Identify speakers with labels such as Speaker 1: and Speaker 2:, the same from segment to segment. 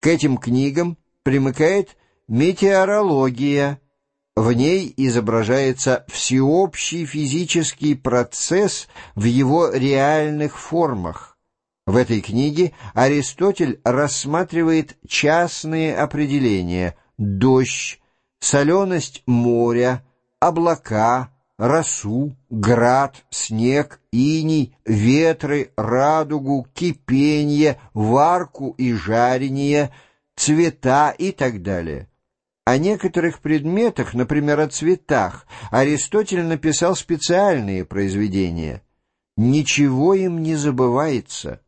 Speaker 1: К этим книгам примыкает метеорология. В ней изображается всеобщий физический процесс в его реальных формах. В этой книге Аристотель рассматривает частные определения «дождь», «соленость моря», «облака», росу, град, снег, иней, ветры, радугу, кипенье, варку и жарение, цвета и так далее. О некоторых предметах, например, о цветах, Аристотель написал специальные произведения. Ничего им не забывается.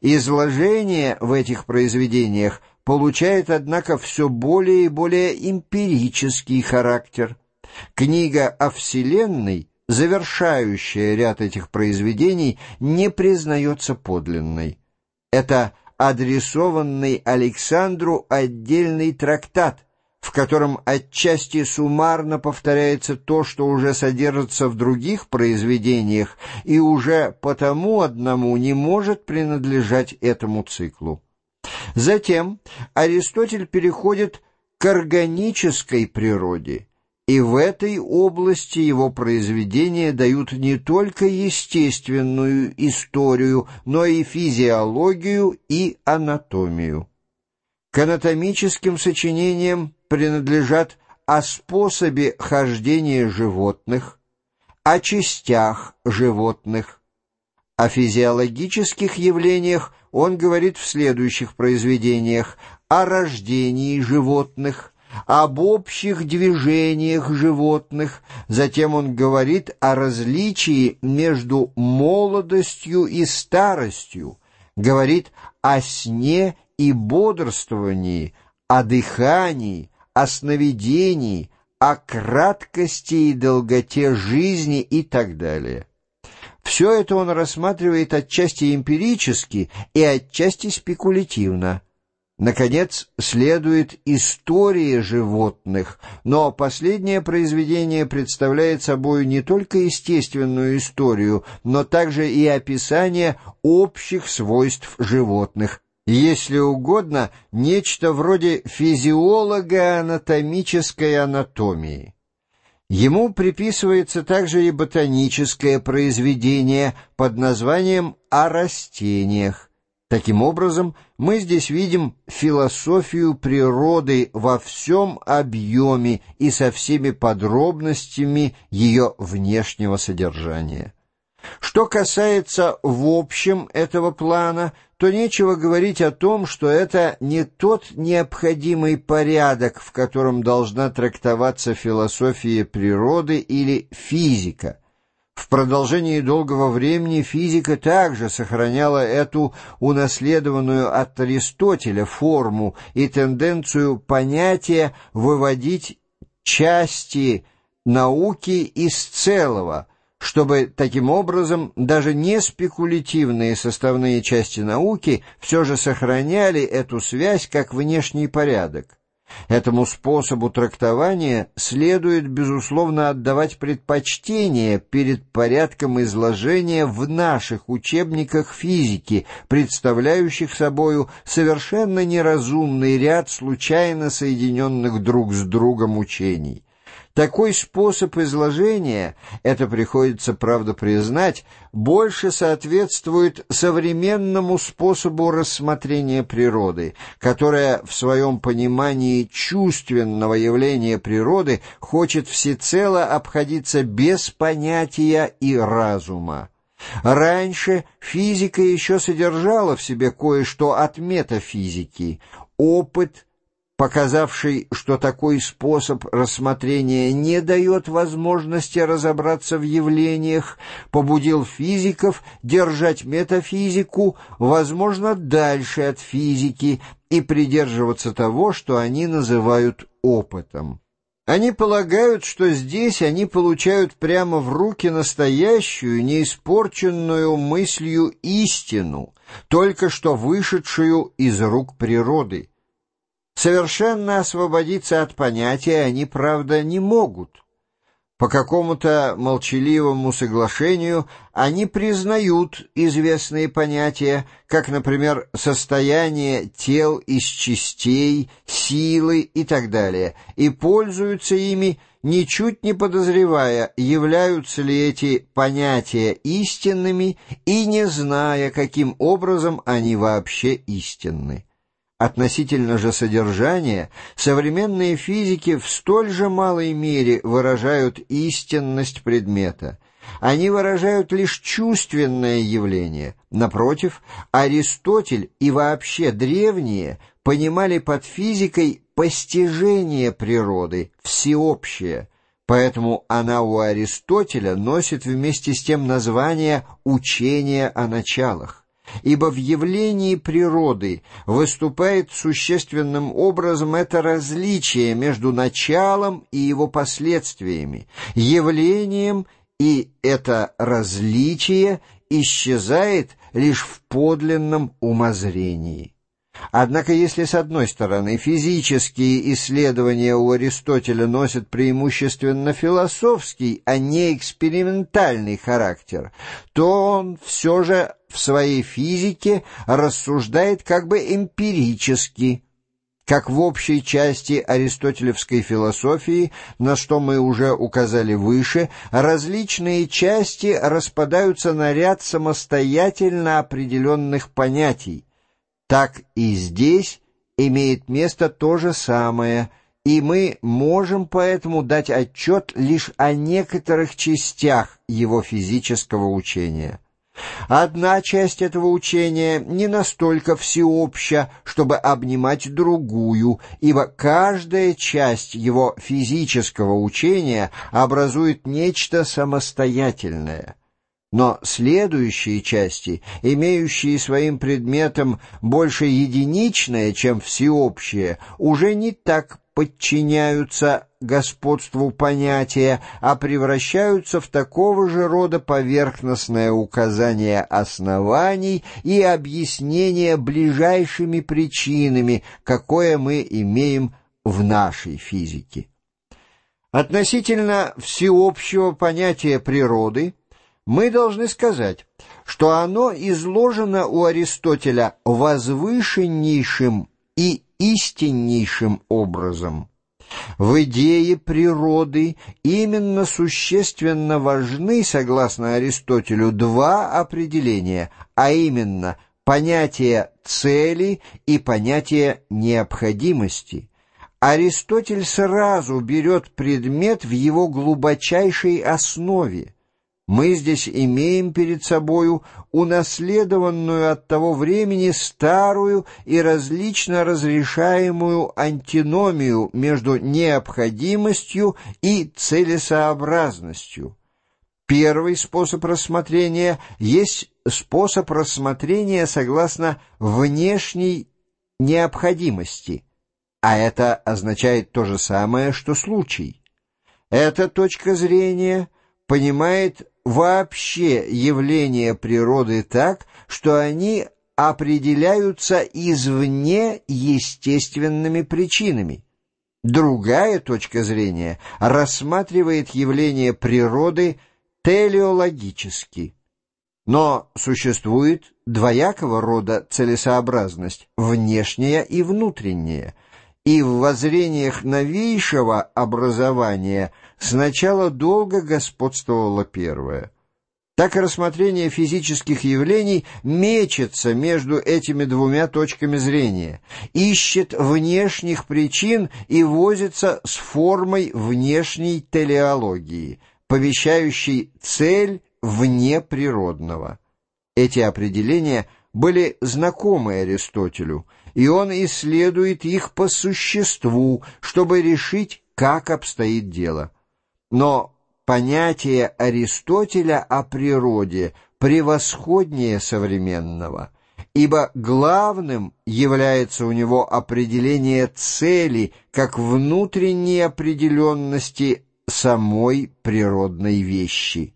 Speaker 1: Изложение в этих произведениях получает, однако, все более и более эмпирический характер – Книга о Вселенной, завершающая ряд этих произведений, не признается подлинной. Это адресованный Александру отдельный трактат, в котором отчасти суммарно повторяется то, что уже содержится в других произведениях и уже потому одному не может принадлежать этому циклу. Затем Аристотель переходит к органической природе – и в этой области его произведения дают не только естественную историю, но и физиологию и анатомию. К анатомическим сочинениям принадлежат о способе хождения животных, о частях животных. О физиологических явлениях он говорит в следующих произведениях о рождении животных, об общих движениях животных, затем он говорит о различии между молодостью и старостью, говорит о сне и бодрствовании, о дыхании, о сновидении, о краткости и долготе жизни и так далее. Все это он рассматривает отчасти эмпирически и отчасти спекулятивно – Наконец, следует история животных, но последнее произведение представляет собой не только естественную историю, но также и описание общих свойств животных, если угодно, нечто вроде физиолого-анатомической анатомии. Ему приписывается также и ботаническое произведение под названием «О растениях», Таким образом, мы здесь видим философию природы во всем объеме и со всеми подробностями ее внешнего содержания. Что касается в общем этого плана, то нечего говорить о том, что это не тот необходимый порядок, в котором должна трактоваться философия природы или физика – в продолжении долгого времени физика также сохраняла эту унаследованную от Аристотеля форму и тенденцию понятия выводить части науки из целого, чтобы таким образом даже не спекулятивные составные части науки все же сохраняли эту связь как внешний порядок. Этому способу трактования следует, безусловно, отдавать предпочтение перед порядком изложения в наших учебниках физики, представляющих собою совершенно неразумный ряд случайно соединенных друг с другом учений. Такой способ изложения, это приходится, правда, признать, больше соответствует современному способу рассмотрения природы, которая в своем понимании чувственного явления природы хочет всецело обходиться без понятия и разума. Раньше физика еще содержала в себе кое-что от метафизики, опыт – показавший, что такой способ рассмотрения не дает возможности разобраться в явлениях, побудил физиков держать метафизику, возможно, дальше от физики и придерживаться того, что они называют опытом. Они полагают, что здесь они получают прямо в руки настоящую, неиспорченную мыслью истину, только что вышедшую из рук природы. Совершенно освободиться от понятия они, правда, не могут. По какому-то молчаливому соглашению они признают известные понятия, как, например, состояние тел из частей, силы и так далее, и пользуются ими, ничуть не подозревая, являются ли эти понятия истинными и не зная, каким образом они вообще истинны. Относительно же содержания, современные физики в столь же малой мере выражают истинность предмета. Они выражают лишь чувственное явление. Напротив, Аристотель и вообще древние понимали под физикой постижение природы, всеобщее, поэтому она у Аристотеля носит вместе с тем название «учение о началах» ибо в явлении природы выступает существенным образом это различие между началом и его последствиями, явлением и это различие исчезает лишь в подлинном умозрении. Однако если с одной стороны физические исследования у Аристотеля носят преимущественно философский, а не экспериментальный характер, то он все же в своей физике рассуждает как бы эмпирически, как в общей части аристотелевской философии, на что мы уже указали выше, различные части распадаются на ряд самостоятельно определенных понятий, так и здесь имеет место то же самое, и мы можем поэтому дать отчет лишь о некоторых частях его физического учения. Одна часть этого учения не настолько всеобща, чтобы обнимать другую, ибо каждая часть его физического учения образует нечто самостоятельное. Но следующие части, имеющие своим предметом больше единичное, чем всеобщее, уже не так подчиняются господству понятия, а превращаются в такого же рода поверхностное указание оснований и объяснение ближайшими причинами, какое мы имеем в нашей физике. Относительно всеобщего понятия природы – мы должны сказать, что оно изложено у Аристотеля возвышеннейшим и истиннейшим образом. В идее природы именно существенно важны, согласно Аристотелю, два определения, а именно понятие цели и понятие необходимости. Аристотель сразу берет предмет в его глубочайшей основе – мы здесь имеем перед собою унаследованную от того времени старую и различно разрешаемую антиномию между необходимостью и целесообразностью. Первый способ рассмотрения есть способ рассмотрения согласно внешней необходимости, а это означает то же самое, что случай. Эта точка зрения понимает вообще явления природы так, что они определяются извне естественными причинами. Другая точка зрения рассматривает явления природы телеологически. Но существует двоякого рода целесообразность, внешняя и внутренняя, и в воззрениях новейшего образования сначала долго господствовало первое. Так и рассмотрение физических явлений мечется между этими двумя точками зрения, ищет внешних причин и возится с формой внешней телеологии, повещающей цель вне природного. Эти определения были знакомы Аристотелю, и он исследует их по существу, чтобы решить, как обстоит дело. Но понятие Аристотеля о природе превосходнее современного, ибо главным является у него определение цели как внутренней определенности самой природной вещи.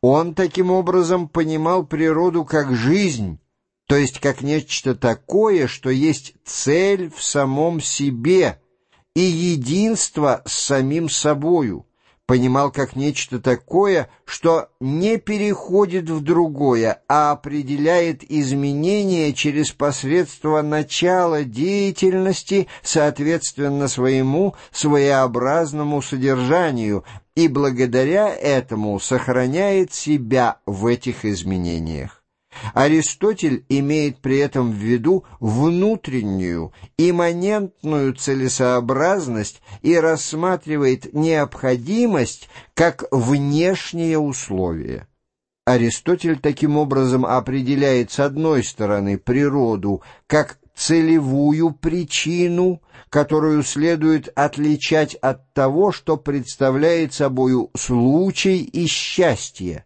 Speaker 1: Он таким образом понимал природу как жизнь, то есть как нечто такое, что есть цель в самом себе и единство с самим собою, понимал как нечто такое, что не переходит в другое, а определяет изменения через посредство начала деятельности, соответственно своему своеобразному содержанию, и благодаря этому сохраняет себя в этих изменениях. Аристотель имеет при этом в виду внутреннюю, имманентную целесообразность и рассматривает необходимость как внешнее условие. Аристотель таким образом определяет с одной стороны природу как целевую причину, которую следует отличать от того, что представляет собою случай и счастье,